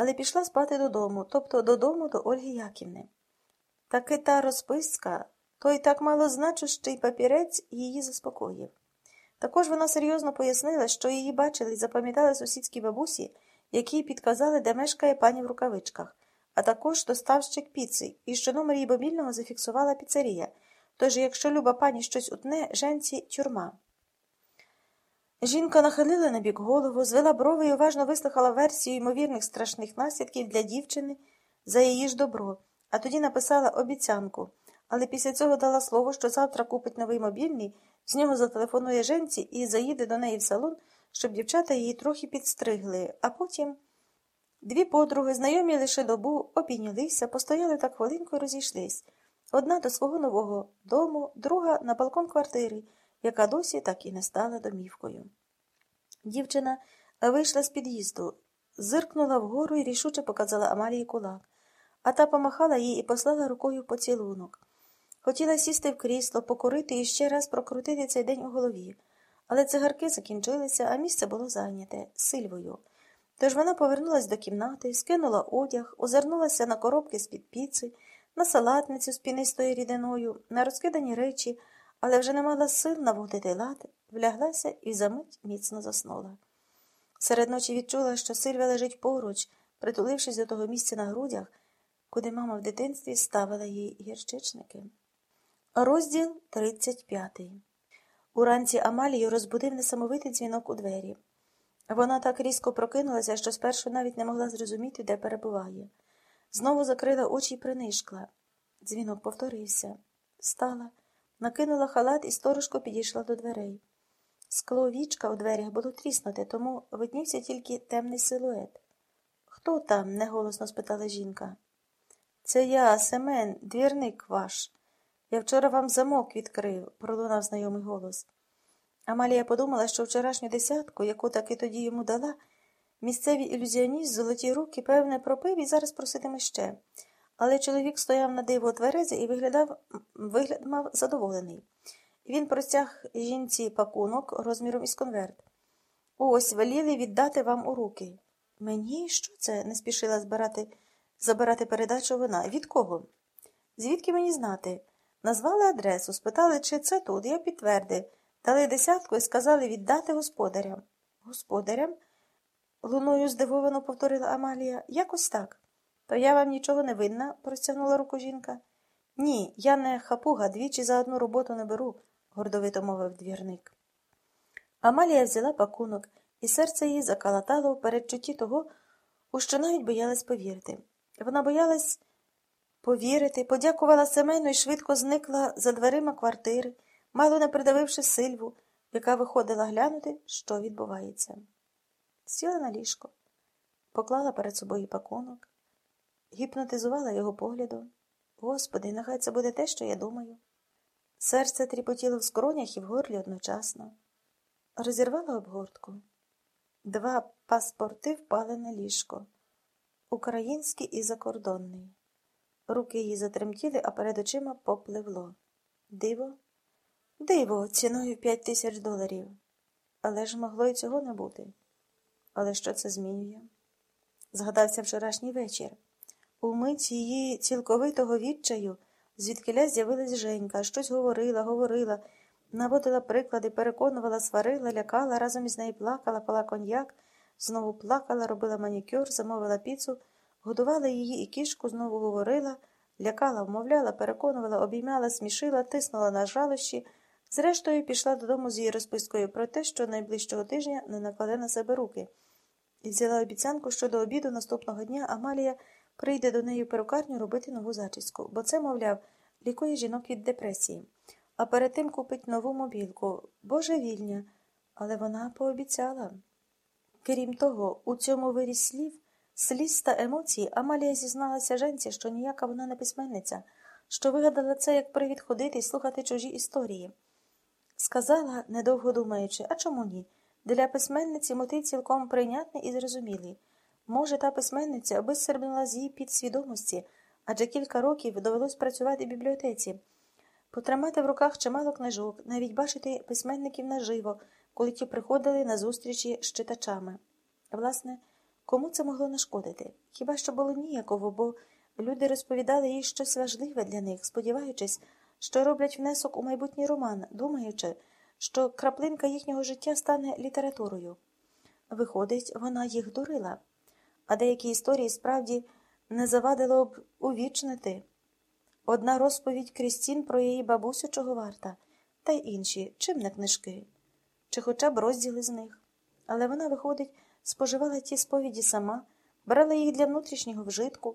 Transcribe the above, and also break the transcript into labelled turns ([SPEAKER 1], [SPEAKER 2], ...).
[SPEAKER 1] але пішла спати додому, тобто додому до Ольги Яківни. Таки та розписка, той так малозначущий папірець її заспокоїв. Також вона серйозно пояснила, що її бачили і запам'ятали сусідські бабусі, які підказали, де мешкає пані в рукавичках, а також доставщик піци, і що номер її мобільного зафіксувала піцерія. Тож, якщо люба пані щось утне, женці тюрма. Жінка нахилила на бік голову, звела брови і уважно вислухала версію ймовірних страшних наслідків для дівчини за її ж добро, а тоді написала обіцянку, але після цього дала слово, що завтра купить новий мобільний, з нього зателефонує женці і заїде до неї в салон, щоб дівчата її трохи підстригли, а потім дві подруги, знайомі лише добу, обійнялися, постояли так хвилинку і розійшлись. Одна до свого нового дому, друга на балкон квартири, яка досі так і не стала домівкою. Дівчина вийшла з під'їзду, зиркнула вгору і рішуче показала Амалії кулак, а та помахала їй і послала рукою поцілунок. Хотіла сісти в крісло, покорити і ще раз прокрутити цей день у голові, але цигарки закінчилися, а місце було зайняте сильвою. Тож вона повернулась до кімнати, скинула одяг, озирнулася на коробки з-під піци, на салатницю з пінистою рідиною, на розкидані речі, але вже не мала сил наводити лад, вляглася і за мить міцно заснула. Серед ночі відчула, що Сильвія лежить поруч, притулившись до того місця на грудях, куди мама в дитинстві ставила їй гірчичники. Розділ 35 Уранці Амалію розбудив несамовитий дзвінок у двері. Вона так різко прокинулася, що спершу навіть не могла зрозуміти, де перебуває. Знову закрила очі і принишкла. Дзвінок повторився. Стала, накинула халат і сторожко підійшла до дверей. Скло вічка у дверях було тріснуте, тому виднівся тільки темний силует. Хто там? неголосно спитала жінка. Це я, Семен, двірник ваш. Я вчора вам замок відкрив, пролунав знайомий голос. Амалія подумала, що вчорашню десятку, яку таки тоді йому дала, місцевий ілюзіоніст золоті руки, певне, пропив і зараз проситиме ще. Але чоловік стояв на диво тверези і виглядав, вигляд мав задоволений. Він простяг жінці пакунок розміром із конверт. Ось веліли віддати вам у руки. Мені що це? не спішила збирати, забирати передачу вона. Від кого? Звідки мені знати? Назвали адресу, спитали, чи це тут. Я підтвердив. Дали десятку і сказали віддати господарям. Господарям? луною здивовано повторила Амалія. Якось так. То я вам нічого не винна, простягнула руку жінка. Ні, я не хапуга, двічі за одну роботу не беру, гордовито мовив двірник. Амалія взяла пакунок, і серце її закалатало в передчутті того, у що навіть боялась повірити. Вона боялась повірити, подякувала Семену і швидко зникла за дверима квартири, мало не придавивши сильву, яка виходила глянути, що відбувається. Сіла на ліжко, поклала перед собою пакунок, гіпнотизувала його поглядом. Господи, нехай це буде те, що я думаю. Серце тріпотіло в скронях і в горлі одночасно. Розірвала обгортку. Два паспорти впали на ліжко український і закордонний. Руки її затремтіли, а перед очима попливло. Диво? Диво, ціною п'ять тисяч доларів. Але ж могло й цього не бути. Але що це змінює? Згадався вчорашній вечір. У мить її цілковитого відчаю, звідкиля з'явилась Женька, щось говорила, говорила, наводила приклади, переконувала, сварила, лякала, разом із нею плакала, пила коньяк, знову плакала, робила манікюр, замовила піцу, годувала її і кішку, знову говорила, лякала, вмовляла, переконувала, обіймала, смішила, тиснула на жалощі, зрештою пішла додому з її розпискою про те, що найближчого тижня не накладе на себе руки, і взяла обіцянку, що до обіду наступного дня Амалія прийде до неї в перукарню робити нову зачіску, бо це, мовляв, лікує жінок від депресії. А перед тим купить нову мобілку, божевільня, але вона пообіцяла. Крім того, у цьому виріс слів, сліз та емоцій Амалія зізналася женці, що ніяка вона не письменниця, що вигадала це як привід ходити і слухати чужі історії. Сказала, недовго думаючи, а чому ні? Для письменниці мотив цілком прийнятний і зрозумілий. Може, та письменниця висербнула з її підсвідомості, адже кілька років довелось працювати в бібліотеці, потримати в руках чимало книжок, навіть бачити письменників наживо, коли ті приходили на зустрічі з читачами. Власне, Кому це могло нашкодити? Хіба що було ніяково, бо люди розповідали їй щось важливе для них, сподіваючись, що роблять внесок у майбутній роман, думаючи, що краплинка їхнього життя стане літературою. Виходить, вона їх дурила, а деякі історії справді не завадило б увічнити. Одна розповідь Крістін про її бабусю чого варта, та й інші, чим не книжки, чи хоча б розділи з них. Але вона, виходить, споживала ті сповіді сама, брала їх для внутрішнього вжитку.